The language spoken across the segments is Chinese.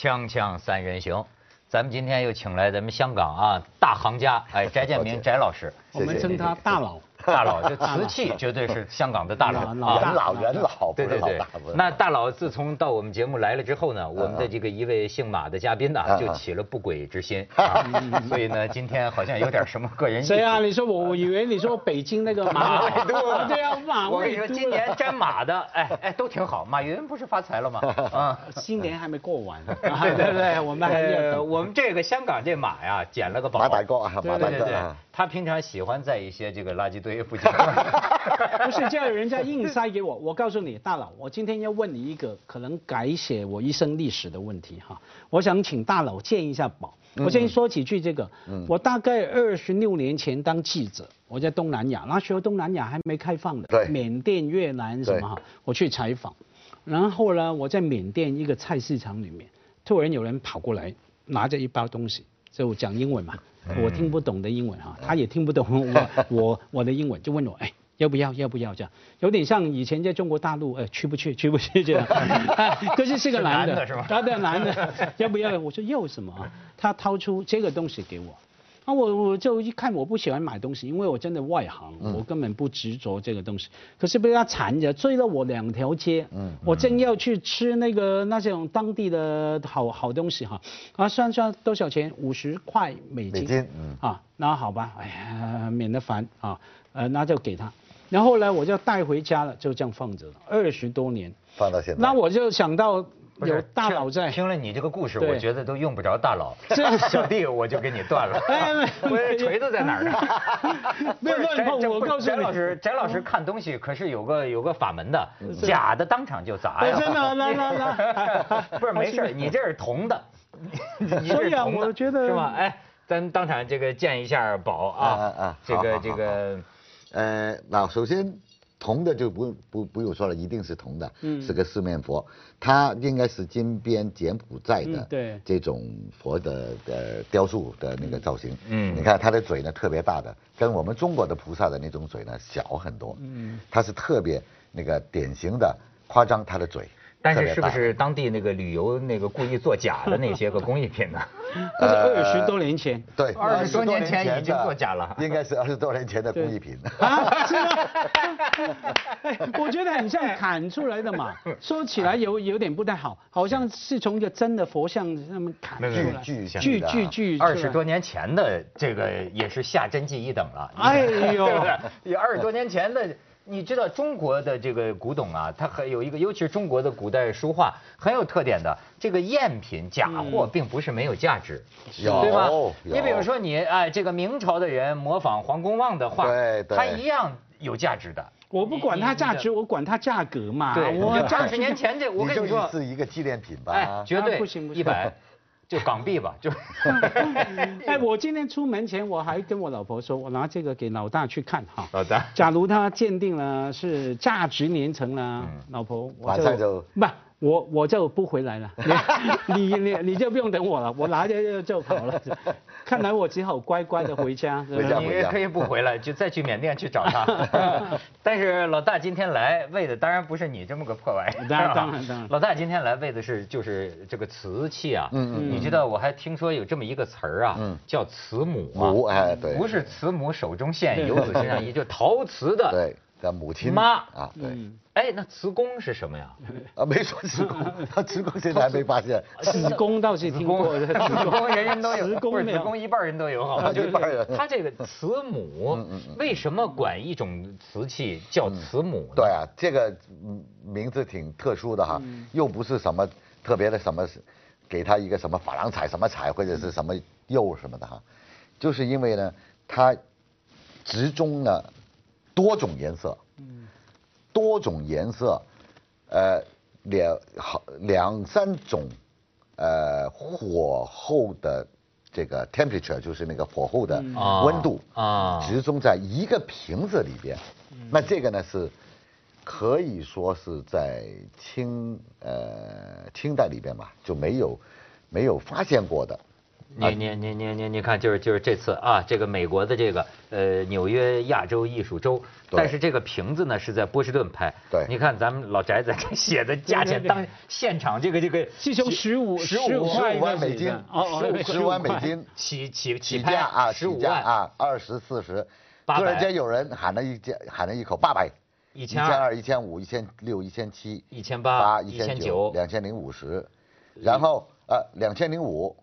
锵锵三人行，咱们今天又请来咱们香港啊大行家，哎，翟建明翟老师，我们称他大佬。大佬，这瓷器绝对是香港的大佬，元老元老，对对对。那大佬自从到我们节目来了之后呢，我们的这个一位姓马的嘉宾呢，就起了不轨之心，所以呢，今天好像有点什么个人。谁啊？你说我，我以为你说北京那个马未都，对啊，马我跟你说，今年沾马的，哎哎，都挺好。马云不是发财了吗？啊，新年还没过完。对对对，我们还我们这个香港这马呀，捡了个宝。马大哥啊，马大哥。他平常喜欢在一些这个垃圾堆附近。不是叫人家硬塞给我。我告诉你，大佬，我今天要问你一个可能改写我一生历史的问题哈。我想请大佬鉴一下宝。我先说几句这个。我大概二十六年前当记者，我在东南亚，那时候东南亚还没开放的，缅甸、越南什么哈，我去采访。然后呢，我在缅甸一个菜市场里面，突然有人跑过来，拿着一包东西，就讲英文嘛。我听不懂的英文哈，他也听不懂我 我我的英文，就问我哎要不要要不要这样，有点像以前在中国大陆哎去不去去不去这样，可是是个男的是吧？他的男的 要不要？我说要什么啊？他掏出这个东西给我。那我我就一看，我不喜欢买东西，因为我真的外行，我根本不执着这个东西。可是被他缠着追了我两条街，嗯我正要去吃那个那种当地的好好东西哈，啊算算多少钱？五十块美金。美金，嗯啊，那好吧，哎呀，免得烦啊，呃，那就给他。然后呢，我就带回家了，就这样放着了，二十多年。放到现在。那我就想到。有大佬在，听了你这个故事，我觉得都用不着大佬，小弟我就给你断了。我锤子在哪儿呢？没有乱碰，我告诉你，翟老师，翟老师看东西可是有个有个法门的，假的当场就砸呀。真的，来来来，不是没事，你这是铜的，所以啊，我觉得是吧？哎，咱当场这个见一下宝啊啊，这个这个，呃，那首先。铜的就不不不用说了，一定是铜的，是个四面佛，它应该是金边柬埔寨的这种佛的的雕塑的那个造型。嗯，你看它的嘴呢特别大的，跟我们中国的菩萨的那种嘴呢小很多。嗯，它是特别那个典型的夸张它的嘴。但是是不是当地那个旅游那个故意作假的那些个工艺品呢？二十多年前，对，二十多年前已经作假了，应该是二十多年前的工艺品。啊，是吗？我觉得很像砍出来的嘛，说起来有有点不太好，好像是从一个真的佛像上面砍出来，锯锯锯锯。二十多年前的这个也是下真迹一等了。哎呦，有二十多年前的。你知道中国的这个古董啊，它还有一个，尤其是中国的古代书画很有特点的，这个赝品假货并不是没有价值，对吧？你比如说你哎，这个明朝的人模仿黄公望的画，他一样有价值的。我不管它价值，我管它价格嘛。对，我二十年前这，我跟你说是一个纪念品吧？哎，绝对一百。就 港币吧，就。哎，我今天出门前我还跟我老婆说，我拿这个给老大去看哈。老大。假如他鉴定了是价值连城了，老婆我就不。我我就不回来了，你 你你就不用等我了，我拿着就就跑了。看来我只好乖乖的 回家。回家你可以不回来，就再去缅甸去找他。但是老大今天来为的当然不是你这么个破玩意儿。当然当然当然。老大今天来为的是就是这个瓷器啊。嗯嗯。你知道我还听说有这么一个词儿啊，叫慈母啊。母哎对。不是慈母手中线，游子身上衣，就陶瓷的。对。叫母亲妈啊，对，哎，那慈工是什么呀？啊，没说慈工，他磁工现在还没发现。子宫倒是听过，子宫 人人都有，子宫子宫一半人都有，好吧？一半人。他这个慈母，为什么管一种瓷器叫慈母？对啊，这个名字挺特殊的哈，又不是什么特别的什么，给他一个什么珐琅彩什么彩或者是什么釉什么的哈，就是因为呢，它直中呢。多种颜色，嗯，多种颜色，呃，两好两三种，呃，火候的这个 temperature 就是那个火候的温度啊，集中在一个瓶子里边，那这个呢是可以说是在清呃清代里边吧就没有没有发现过的你你你你你你看，就是就是这次啊，这个美国的这个呃纽约亚洲艺术周，但是这个瓶子呢是在波士顿拍。对，你看咱们老宅子写的价钱，当现场这个这个，是从十五十五万美金，哦，十五万美金起起起价啊，十五万啊，二十四十，突然间有人喊了一件喊了一口八百，一千二，一千五，一千六，一千七，一千八，一千九，两千零五十，然后呃两千零五。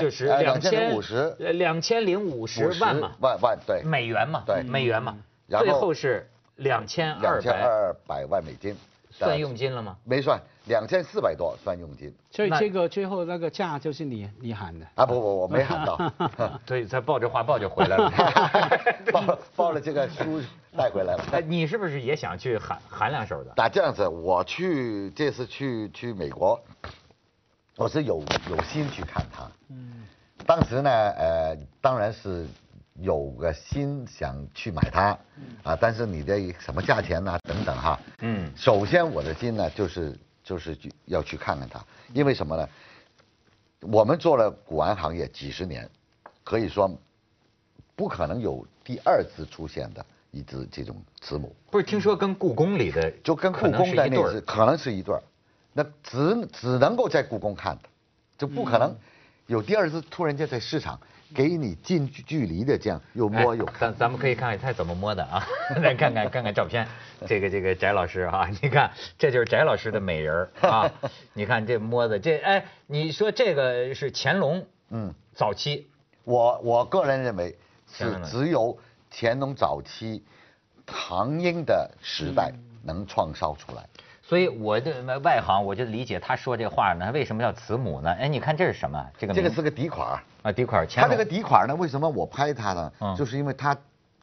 就是两千零五十，两千零五十万嘛，万万对，美元嘛，对，美元嘛，然后最后是两千二百二百万美金，算佣金了吗？没算，两千四百多算佣金。所以这个最后那个价就是你你喊的啊？不不，我没喊到，所以他抱着画报就回来了，抱抱了这个书带回来了。哎，你是不是也想去喊喊两首的？那这样子，我去这次去去美国。我是有有心去看他，嗯，当时呢，呃，当然是有个心想去买它，啊，但是你的什么价钱呢？等等哈，嗯，首先我的心呢，就是就是要去看看它，因为什么呢？我们做了古玩行业几十年，可以说不可能有第二次出现的一只这种慈母。不是听说跟故宫里的就跟故宫的那只可能是一对儿。那只只能够在故宫看的，就不可能有第二次突然间在市场给你近距离的这样又摸又看。咱咱们可以看看他怎么摸的啊，来看看看看照片。这个这个翟老师啊，你看这就是翟老师的美人啊，你看这摸的这哎，你说这个是乾隆嗯早期，我我个人认为是只有乾隆早期唐英的时代能创烧出来。所以我的外行，我就理解他说这话呢，为什么叫慈母呢？哎，你看这是什么？这个这个是个底款啊，底款。它这个底款呢，为什么我拍它呢？就是因为它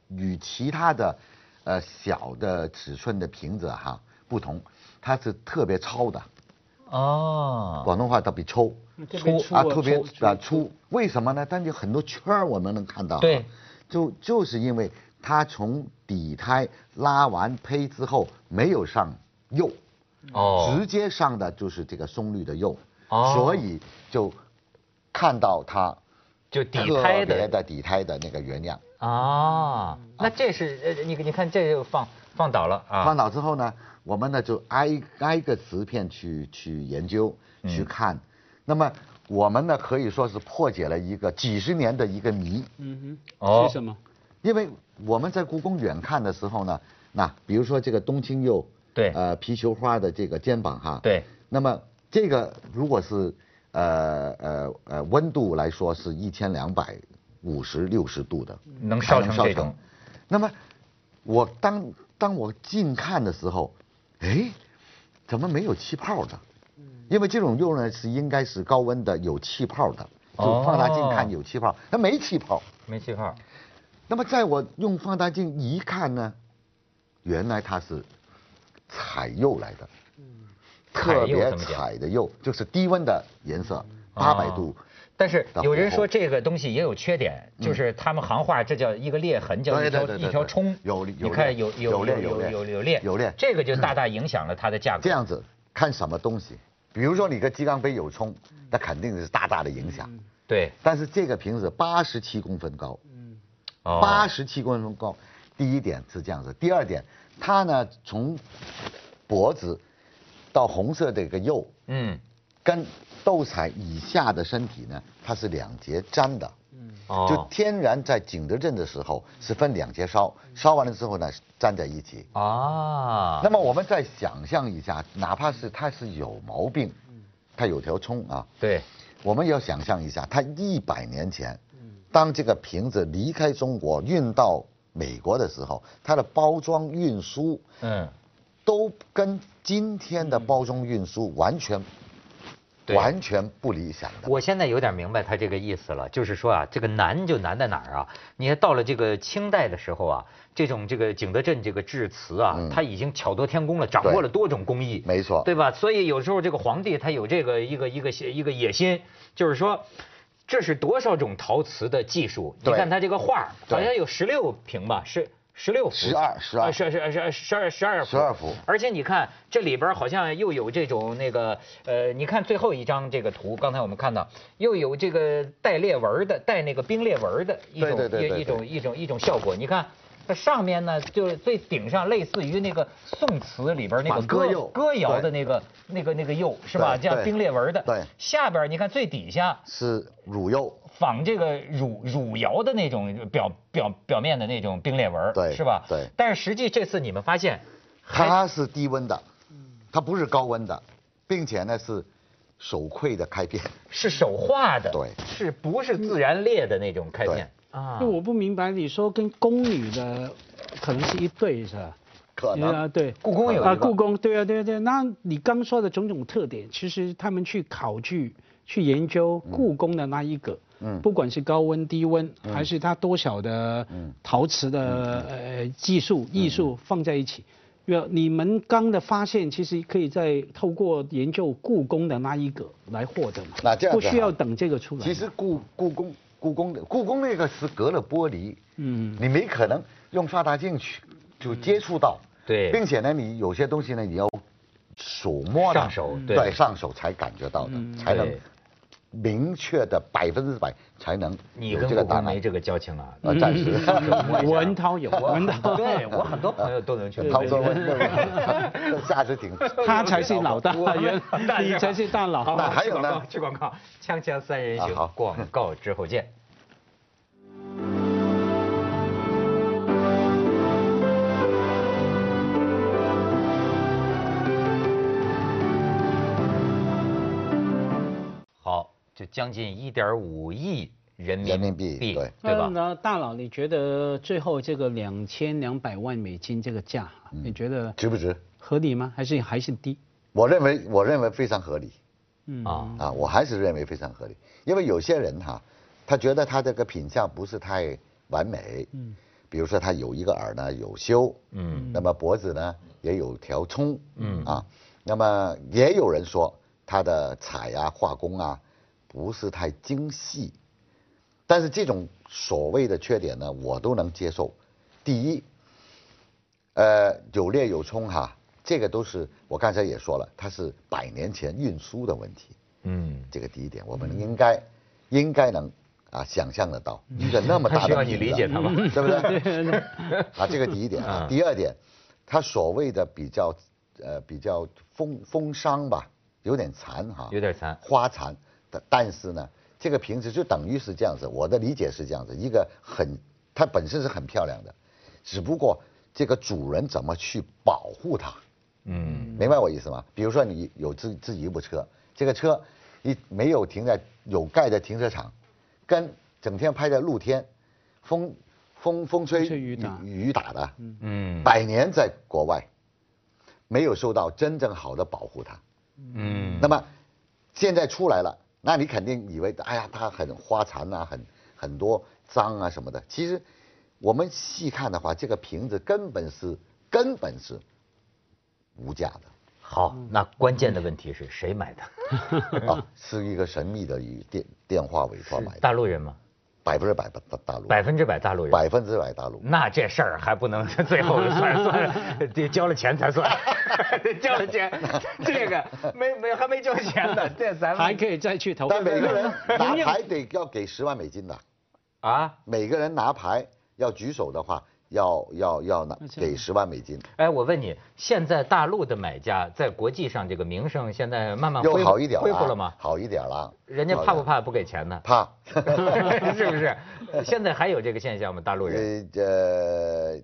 与其他的呃小的尺寸的瓶子哈不同，它是特别糙的。哦。广东话特别粗。粗啊，特别啊粗。为什么呢？但有很多圈儿我们能看到。对。就就是因为它从底胎拉完胚之后没有上釉。哦，直接上的就是这个松绿的釉，哦，所以就看到它就底胎的底胎的那个原样。啊，那这是呃，你你看这又放放倒了啊，放倒之后呢，我们呢就挨挨个瓷片去去研究去看，那么我们呢可以说是破解了一个几十年的一个谜。嗯哼，哦，是什么？因为我们在故宫远看的时候呢，那比如说这个冬青釉。对，呃，皮球花的这个肩膀哈，对，那么这个如果是呃呃呃温度来说是一千两百五十六十度的，能烧成这种，那么我当当我近看的时候，哎，怎么没有气泡的？因为这种肉呢是应该是高温的有气泡的，就放大镜看有气泡，它没气泡，没气泡。那么在我用放大镜一看呢，原来它是。彩釉来的，特别彩的釉，就是低温的颜色，八百度。但是有人说这个东西也有缺点，就是他们行话这叫一个裂痕，叫一条一条冲。有你看有有有有有有裂有裂，这个就大大影响了它的价格。这样子看什么东西，比如说你个鸡缸杯有冲，那肯定是大大的影响。对。但是这个瓶子八十七公分高，嗯，八十七公分高，第一点是这样子，第二点。它呢，从脖子到红色的一个釉，嗯，跟斗彩以下的身体呢，它是两节粘的，嗯，哦，就天然在景德镇的时候是分两节烧，烧完了之后呢，粘在一起。啊，那么我们再想象一下，哪怕是它是有毛病，它有条冲啊，对，我们要想象一下，它一百年前，当这个瓶子离开中国运到。美国的时候，它的包装运输，嗯，都跟今天的包装运输完全，完全不理想的。我现在有点明白他这个意思了，就是说啊，这个难就难在哪儿啊？你看到了这个清代的时候啊，这种这个景德镇这个制瓷啊，他已经巧夺天工了，掌握了多种工艺，没错，对吧？所以有时候这个皇帝他有这个一个一个一个野心，就是说。这是多少种陶瓷的技术？你看它这个画好像有十六平吧？是十六幅，十二十二，十十十十二十二幅，十二幅。而且你看这里边好像又有这种那个呃，你看最后一张这个图，刚才我们看到又有这个带裂纹的，带那个冰裂纹的一种一种一种一种效果。你看它上面呢，就是最顶上类似于那个宋词里边那个歌歌谣的那个那个那个釉是吧？叫冰裂纹的。对。下边你看最底下是汝釉。仿这个汝汝窑的那种表表表面的那种冰裂纹，对，是吧？对。但是实际这次你们发现，它是低温的，它不是高温的，并且呢是手绘的开片，是手画的，对，是不是自然裂的那种开片啊？我不明白，你说跟宫女的可能是一对是吧？可能啊，对，故宫有啊，故宫，对啊，对啊，对。那你刚说的种种特点，其实他们去考据、去研究故宫的那一个。嗯，不管是高温、低温，还是它多少的陶瓷的呃技术艺术放在一起，要你们刚的发现，其实可以在透过研究故宫的那一个来获得嘛？那这样不需要等这个出来。其实故故宫故宫的故宫那个是隔了玻璃，嗯，你没可能用放大镜去就接触到，对，并且呢，你有些东西呢，你要手摸上手，对，上手才感觉到的，才能。明确的百分之百才能你跟故宫没这个交情啊？啊，暂时。文涛有，文涛对我很多朋友都能去。涛哥，下次挺。他才是老大，你才是大佬。那还有呢？去广告，锵锵三人行，广告之后见。就将近一点五亿人民币，对对吧？那大佬，你觉得最后这个两千两百万美金这个价，你觉得值不值？合理吗？还是还是低？我认为，我认为非常合理。嗯啊啊，我还是认为非常合理，因为有些人哈，他觉得他这个品相不是太完美。嗯。比如说他有一个耳呢有修，嗯，那么脖子呢也有条葱，嗯啊，那么也有人说他的彩啊画工啊。不是太精细，但是这种所谓的缺点呢，我都能接受。第一，呃，有裂有冲哈，这个都是我刚才也说了，它是百年前运输的问题。嗯，这个第一点，我们应该应该能啊想象得到一个那么大的，需要你理解他吧？对不对？啊，这个第一点啊。第二点，它所谓的比较呃比较风风伤吧，有点残哈，有点残，花残。但是呢，这个瓶子就等于是这样子，我的理解是这样子，一个很，它本身是很漂亮的，只不过这个主人怎么去保护它，嗯，明白我意思吗？比如说你有自自己一部车，这个车你没有停在有盖的停车场，跟整天拍在露天，风风风吹雨打雨打的，嗯，百年在国外，没有受到真正好的保护它，嗯，那么现在出来了。那你肯定以为，哎呀，它很花残啊，很很多脏啊什么的。其实，我们细看的话，这个瓶子根本是根本是无价的。好，那关键的问题是谁买的？啊，是一个神秘的以电电话委托买的。大陆人吗？百分之百大大陆，百分之百大陆人，百分之百大陆。那这事儿还不能最后算算，得交了钱才算，交了钱，这个没没还没交钱呢，这咱们还可以再去投。但每个人拿牌得要给十万美金的，啊，每个人拿牌要举手的话。要要要拿给十万美金。哎，我问你，现在大陆的买家在国际上这个名声现在慢慢又好一点恢复了吗？好一点了。人家怕不怕不给钱呢？怕，是不是？现在还有这个现象吗？大陆人？呃，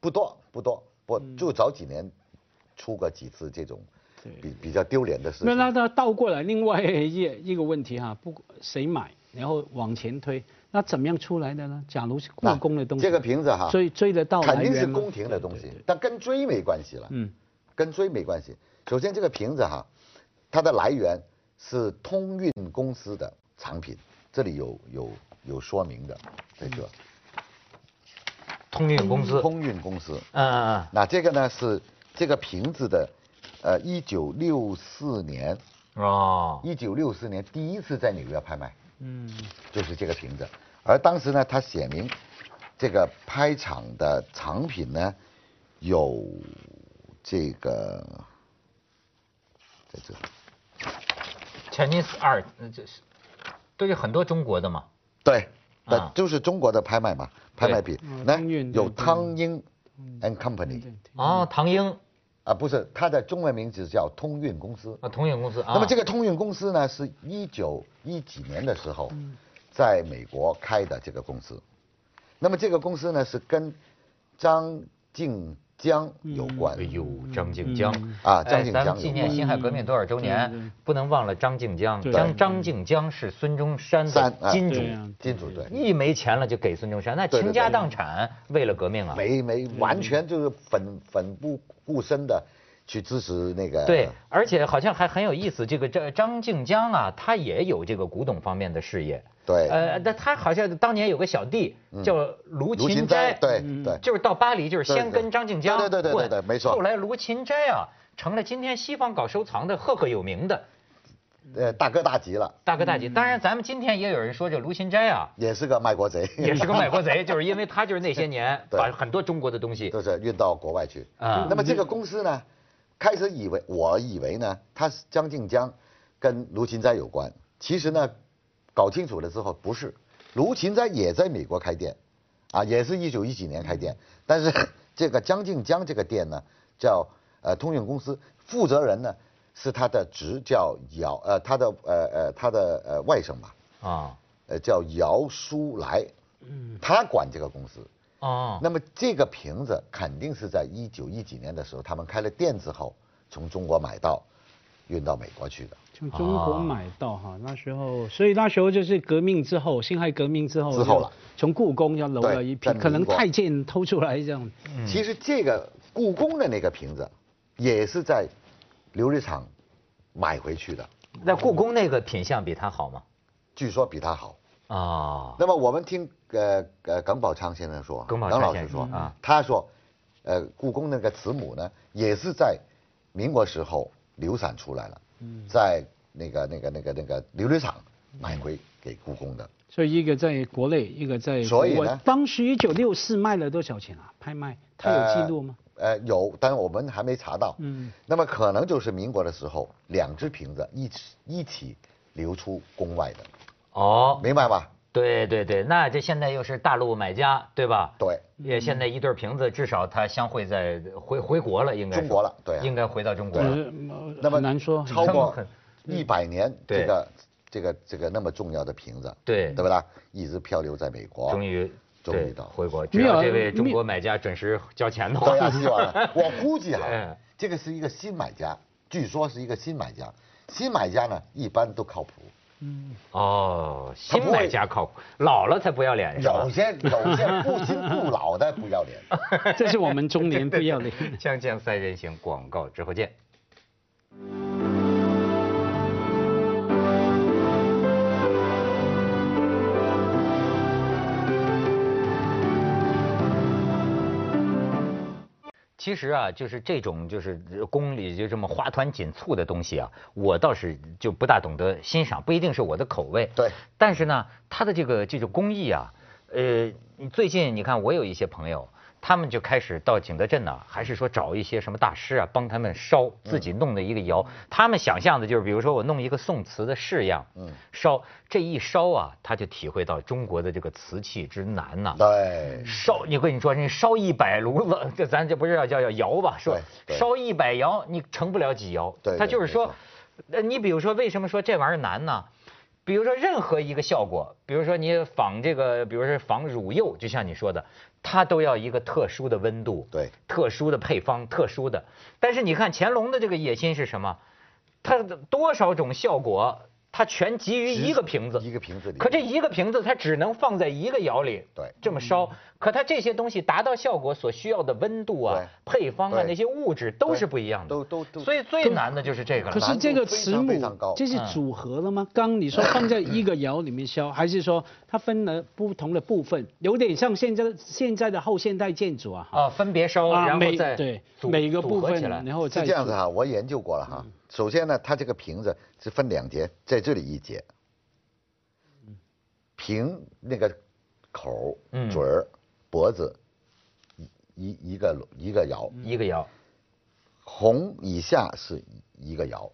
不多不多，不就早几年出过几次这种比比较丢脸的事。那那那倒过来，另外一一个问题哈，不谁买，然后往前推。那怎么样出来的呢？假如是故宫的东西，这个瓶子哈，追追得到肯定是宫廷的东西，但跟追没关系了。嗯，跟追没关系。首先，这个瓶子哈，它的来源是通运公司的藏品，这里有有有说明的，这个。通运公司。通运公司。嗯嗯嗯。那这个呢是这个瓶子的，呃，一九六四年。哦。一九六四年第一次在纽约拍卖。嗯。就是这个瓶子。而当时呢，他写明，这个拍场的藏品呢，有这个在这。Chinese art，这是都是很多中国的嘛？对，那就是中国的拍卖嘛，拍卖品。那有汤英 and Company。哦，唐英。啊，不是，它的中文名字叫通运公司。啊，通运公司。那么这个通运公司呢，是一九一几年的时候，在美国开的这个公司。那么这个公司呢，是跟张静。江有关，哎呦，张静江。啊，张静江咱们纪念辛亥革命多少周年，不能忘了张静江。张张静江是孙中山的金主，金主对。一没钱了就给孙中山，那倾家荡产为了革命啊。没没，完全就是粉粉不顾身的去支持那个。对，而且好像还很有意思，这个张张静江啊，他也有这个古董方面的事业。对，呃，那他好像当年有个小弟叫卢芹斋，对对，就是到巴黎，就是先跟张静江对对对对对，没错。后来卢芹斋啊，成了今天西方搞收藏的赫赫有名的，呃，大哥大吉了。大哥大吉，当然咱们今天也有人说这卢芹斋啊，也是个卖国贼，也是个卖国贼，就是因为他就是那些年把很多中国的东西都是运到国外去。啊，那么这个公司呢，开始以为我以为呢，他是张静江跟卢芹斋有关，其实呢。搞清楚了之后，不是，卢芹斋也在美国开店，啊，也是一九一几年开店，但是 这个江静江这个店呢，叫呃通讯公司，负责人呢是他的侄叫姚，呃他的呃呃他的呃外甥吧，啊，呃叫姚书来，嗯，他管这个公司，哦，那么这个瓶子肯定是在一九一几年的时候，他们开了店之后，从中国买到，运到美国去的。从中国买到哈，那时候，所以那时候就是革命之后，辛亥革命之后之后了，从故宫要搂了一瓶，可能太监偷出来这样。其实这个故宫的那个瓶子，也是在琉璃厂买回去的。那故宫那个品相比它好吗？据说比它好啊。那么我们听呃呃耿宝昌先生说，耿老师说啊，他说，呃故宫那个慈母呢，也是在民国时候流散出来了。嗯在那个那个那个那个琉璃厂买回给故宫的，所以一个在国内，一个在所以呢，当时一九六四卖了多少钱啊？拍卖，他有记录吗？呃，有，但我们还没查到。嗯，那么可能就是民国的时候，两只瓶子一起一起流出宫外的。哦，明白吧？对对对，那这现在又是大陆买家，对吧？对，也现在一对瓶子至少它相会在回回国了，应该中国了，对，应该回到中国了。那么难说，超过一百年这个这个这个那么重要的瓶子，对，对不对？一直漂流在美国，终于终于到回国，只要这位中国买家准时交钱的话，对呀，希望 我估计哈，这个是一个新买家，据说是一个新买家，新买家呢一般都靠谱。嗯哦，新买家靠谱，老了才不要脸是吧？有些有些不新不老的不要脸，这是我们中年不要脸。锵锵三人行，广告之后见。其实啊，就是这种就是宫里就这么花团锦簇的东西啊，我倒是就不大懂得欣赏，不一定是我的口味。对。但是呢，它的这个这种工艺啊，呃，最近你看，我有一些朋友。他们就开始到景德镇呢，还是说找一些什么大师啊，帮他们烧自己弄的一个窑。他们想象的就是，比如说我弄一个宋瓷的式样，嗯，烧这一烧啊，他就体会到中国的这个瓷器之难呐。对，烧，你跟你说，你烧一百炉子，这咱这不是要叫叫窑吧？烧一百窑，你成不了几窑。对，他就是说，呃，你比如说，为什么说这玩意儿难呢？比如说任何一个效果，比如说你仿这个，比如说仿乳釉，就像你说的。它都要一个特殊的温度，对，特殊的配方，特殊的。但是你看乾隆的这个野心是什么？它多少种效果？它全集于一个瓶子，一个瓶子里。可这一个瓶子它只能放在一个窑里，对，这么烧。可它这些东西达到效果所需要的温度啊、配方啊那些物质都是不一样的，都都都。所以最难的就是这个了。可是这个瓷母这是组合了吗？刚你说放在一个窑里面烧，还是说它分了不同的部分？有点像现在现在的后现代建筑啊。啊，分别烧，然后再对每个部分，然后再是这样子哈。我研究过了哈。首先呢，它这个瓶子是分两节，在这里一节，瓶那个口嘴儿。脖子一一一个一个摇，一个摇，红以下是一个摇，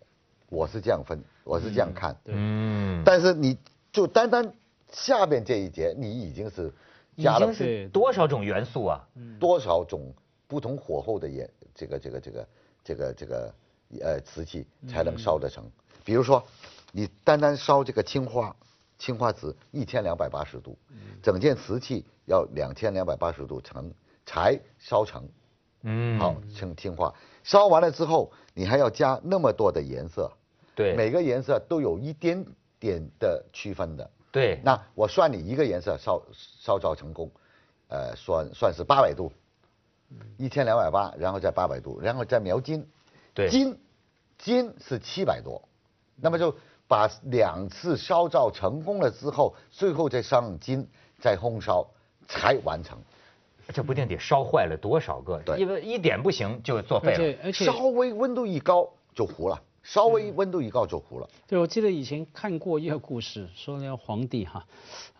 我是这样分，我是这样看。嗯，但是你就单单下边这一节，你已经是已加了是多少种元素啊？多少种不同火候的颜，这个这个这个这个这个呃瓷器才能烧得成。比如说，你单单烧这个青花，青花瓷一千两百八十度，整件瓷器要两千两百八十度成才烧成。嗯，好，青青花烧完了之后，你还要加那么多的颜色，对，每个颜色都有一点点的区分的。对，那我算你一个颜色烧烧造成功，呃，算算是八百度，一千两百八，然后再八百度，然后再描金，对金金是七百多，那么就把两次烧造成功了之后，最后再上金，再烘烧才完成。这不定得烧坏了多少个，对因为一点不行就作废了。而且而且稍微温度一高就糊了，稍微温度一高就糊了。对，我记得以前看过一个故事，说那个皇帝哈，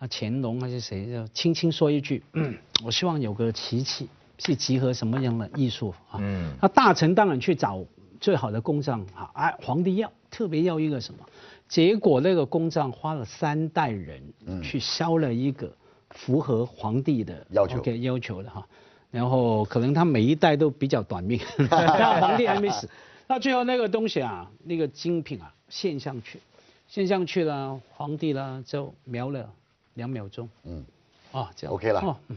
啊乾隆还是谁，就轻轻说一句，嗯，我希望有个奇器，是集合什么样的艺术啊？嗯那大臣当然去找最好的工匠啊，哎，皇帝要特别要一个什么？结果那个工匠花了三代人去烧了一个符合皇帝的要求。OK 要求的哈，然后可能他每一代都比较短命，但皇帝还没死。那最后那个东西啊，那个精品啊，献上去，献上去了，皇帝呢就瞄了两秒钟，嗯，啊，这样。OK 了。哦，嗯，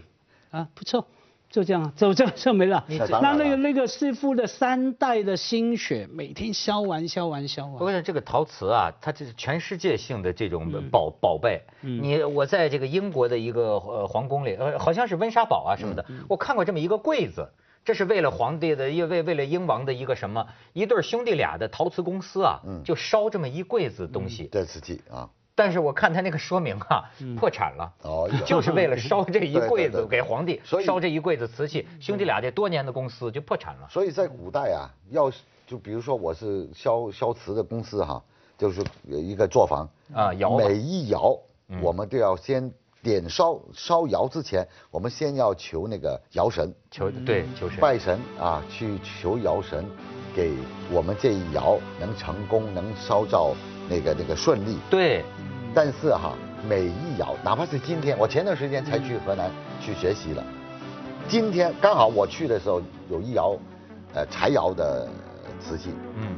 啊，不错，就这样，就这就没了。那那个那个师傅的三代的心血，每天烧完烧完烧完。我跟你说，这个陶瓷啊，它这是全世界性的这种宝、宝贝。你我在这个英国的一个呃皇宫里，呃，好像是温莎堡啊什么的，我看过这么一个柜子。这是为了皇帝的，因为为了英王的一个什么一对兄弟俩的陶瓷公司啊，就烧这么一柜子东西。这瓷器啊，但是我看他那个说明啊，破产了。哦就是为了 烧这一柜子给皇帝所以烧这一柜子瓷器，兄弟俩这多年的公司就破产了。所以在古代啊，要就比如说我是烧烧瓷的公司哈，就是一个作坊啊窑每一窑我们都要先点烧烧窑之前，我们先要求那个窑神，求对求神。拜神啊，去求窑神，给我们这一窑能成功，能烧造那个那个顺利。对，但是哈，每一窑，哪怕是今天，我前段时间才去河南去学习了，今天刚好我去的时候有一窑，呃，柴窑的瓷器，嗯，